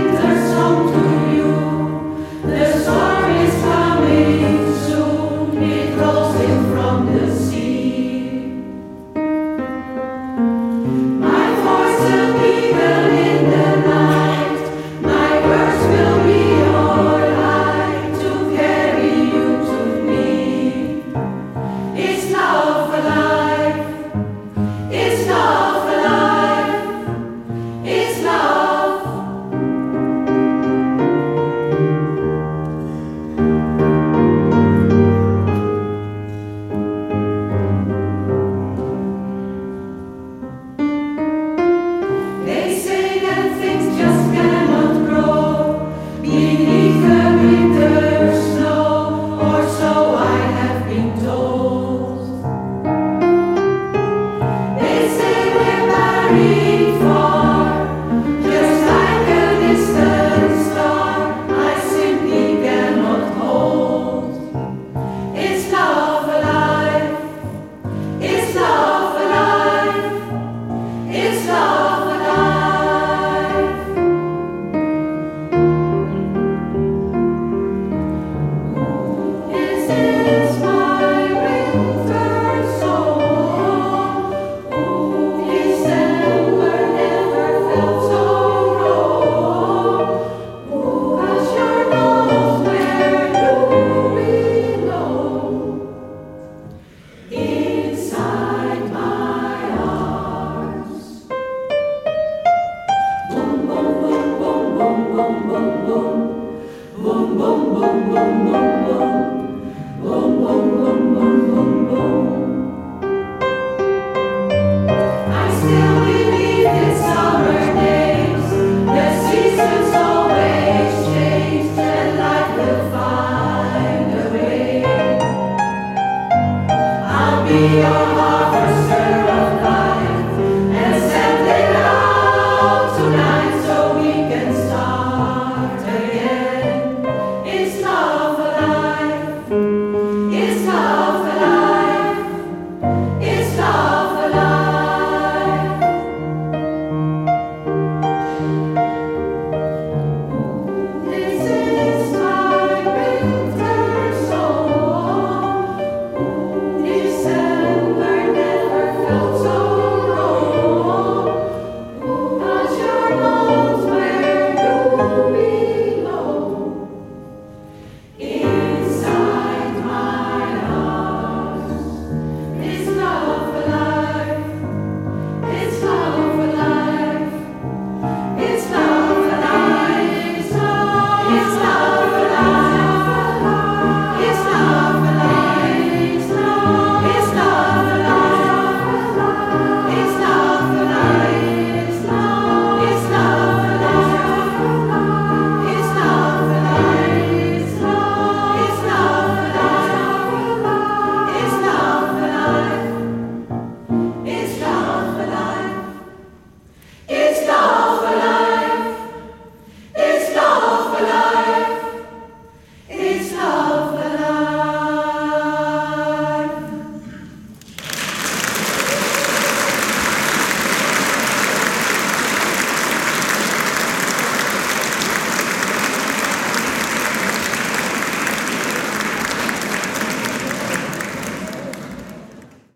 Jesus. me. Bye.